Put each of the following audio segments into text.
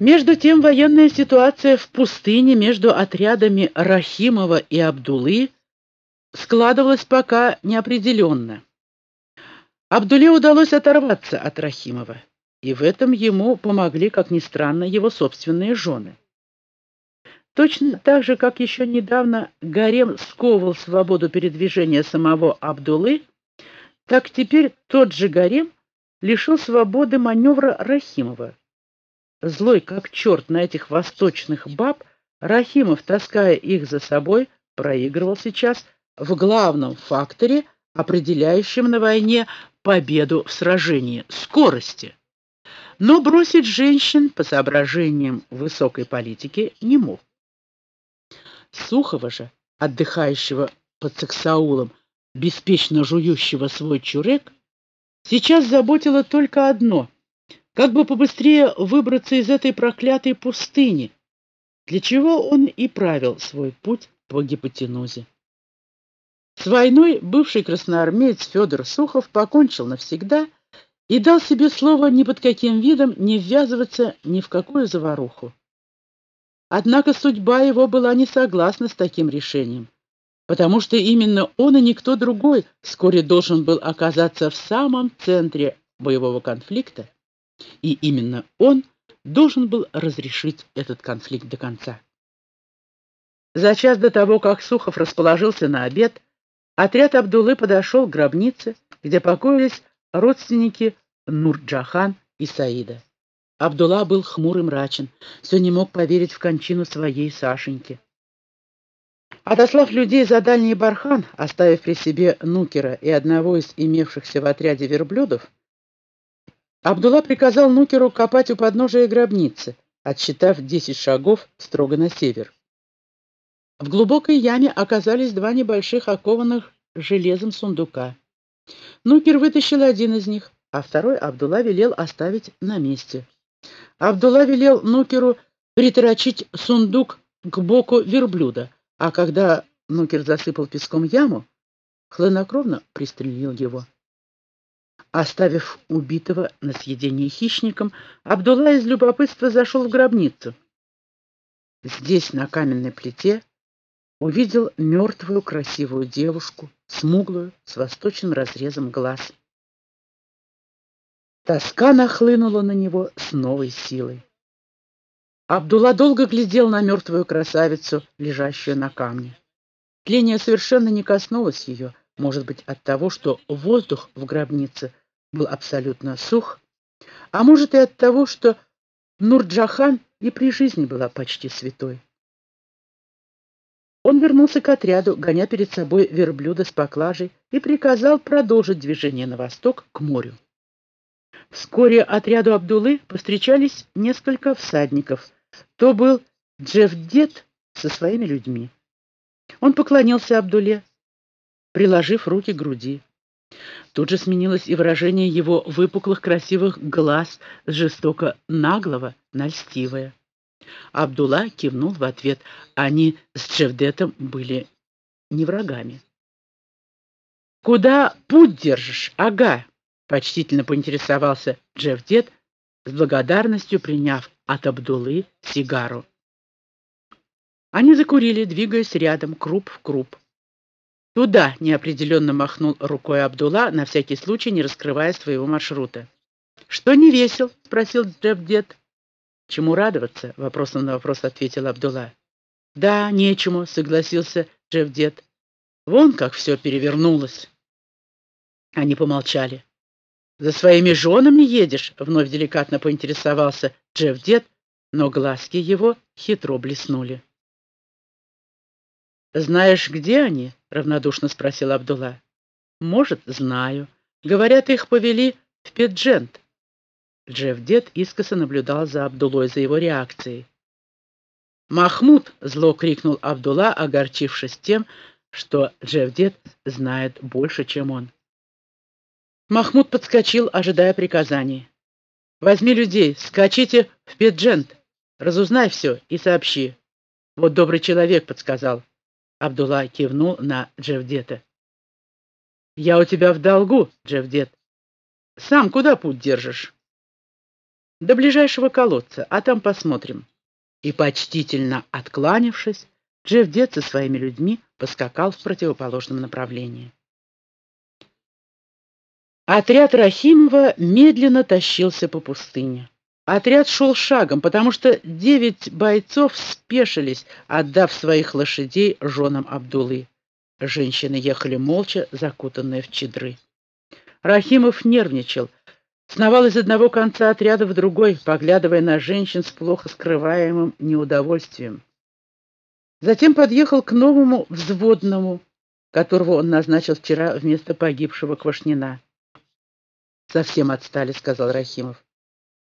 Между тем военная ситуация в пустыне между отрядами Рахимова и Абдулы складывалась пока неопределенно. Абдуле удалось оторваться от Рахимова, и в этом ему помогли, как ни странно, его собственные жены. Точно так же, как еще недавно гарем сковывал свободу передвижения самого Абдулы, так теперь тот же гарем лишил свободы маневра Рахимова. Злой как черт на этих восточных баб, Рахимов, таская их за собой, проигрывал сейчас в главном факторе, определяющем на войне победу в сражении — скорости. Но бросить женщин по соображениям высокой политики не мог. Сухого же, отдыхающего под саксаулом, беспечно жующего свой чурек, сейчас заботило только одно — как бы побыстрее выбраться из этой проклятой пустыни, для чего он и правил свой путь по гипотенузе. С войной бывший красноармеец Федор Сухов покончил навсегда и дал себе слово ни под каким видом не ввязываться ни в какую заваруху. Однако судьба его была не согласна с таким решением, потому что именно он и никто другой вскоре должен был оказаться в самом центре боевого конфликта, и именно он должен был разрешить этот конфликт до конца. За час до того, как Сухов расположился на обед, отряд Абдулы подошел к гробнице, где покоились родственники Нурджахан и Саида. Абдулла был хмур и мрачен, все не мог поверить в кончину своей Сашеньки. Отослав людей за дальний бархан, оставив при себе Нукера и одного из имевшихся в отряде верблюдов, Абдулла приказал Нукеру копать у подножия гробницы, отсчитав десять шагов строго на север. В глубокой яме оказались два небольших окованных железом сундука. Нукер вытащил один из них, а второй Абдулла велел оставить на месте. Абдулла велел Нукеру приторочить сундук к боку верблюда, а когда Нукер засыпал песком яму, хладнокровно пристрелил его. Оставив убитого на съедение хищникам, Абдулла из любопытства зашел в гробницу. Здесь, на каменной плите, увидел мертвую красивую девушку, смуглую, с восточным разрезом глаз. Тоска нахлынула на него с новой силой. Абдулла долго глядел на мертвую красавицу, лежащую на камне. Тление совершенно не коснулось ее, может быть, от того, что воздух в гробнице был абсолютно сух, а может и от того, что Нурджахан и при жизни была почти святой. Он вернулся к отряду, гоня перед собой верблюда с поклажей, и приказал продолжить движение на восток, к морю. Вскоре отряду Абдулы повстречались несколько всадников. То был Джефдет со своими людьми. Он поклонился Абдуле, приложив руки к груди. Тут же сменилось и выражение его выпуклых красивых глаз жестоко наглого на. Абдулла кивнул в ответ. Они с Джевдетом были не врагами. «Куда путь держишь, ага?» — почтительно поинтересовался Джевдет, с благодарностью приняв от Абдулы сигару. Они закурили, двигаясь рядом, круп в круп. «Туда!» — неопределенно махнул рукой Абдулла, на всякий случай не раскрывая своего маршрута. «Что не весел?» — спросил Джебдет. «Чему радоваться?» — вопросом на вопрос ответил Абдулла. «Да, нечему», — согласился Джевдет. «Вон как все перевернулось». Они помолчали. «За своими женами едешь?» — вновь деликатно поинтересовался Джевдет, но глазки его хитро блеснули. «Знаешь, где они?» — равнодушно спросил Абдулла. «Может, знаю. Говорят, их повели в Педжент». Джефф-дед искоса наблюдал за Абдулой, за его реакцией. «Махмуд!» — зло крикнул Абдулла, огорчившись тем, что Джефф-дед знает больше, чем он. Махмуд подскочил, ожидая приказаний. «Возьми людей, скачите в Педжент, разузнай все и сообщи». «Вот добрый человек», — подсказал. Абдулла кивнул на Джевдета. «Я у тебя в долгу, Джевдет. Сам куда путь держишь?» до ближайшего колодца, а там посмотрим». И, почтительно откланившись, Джефф-дед со своими людьми поскакал в противоположном направлении. Отряд Рахимова медленно тащился по пустыне. Отряд шел шагом, потому что девять бойцов спешились, отдав своих лошадей женам Абдулы. Женщины ехали молча, закутанные в чедры. Рахимов нервничал, сновал из одного конца отряда в другой, поглядывая на женщин с плохо скрываемым неудовольствием. Затем подъехал к новому взводному, которого он назначил вчера вместо погибшего Квашнина. «Совсем отстали», — сказал Рахимов.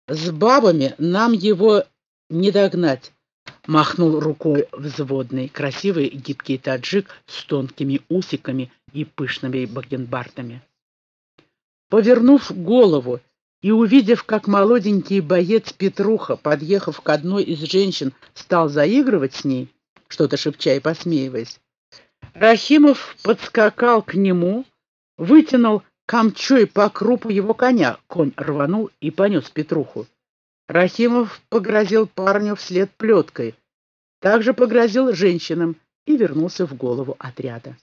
«С бабами нам его не догнать», — махнул рукой взводный, красивый гибкий таджик с тонкими усиками и пышными бакенбардами. Повернув голову и увидев, как молоденький боец Петруха, подъехав к одной из женщин, стал заигрывать с ней, что-то шепча и посмеиваясь, Рахимов подскакал к нему, вытянул камчой по крупу его коня. Конь рванул и понес Петруху. Рахимов погрозил парню вслед плеткой, также погрозил женщинам и вернулся в голову отряда.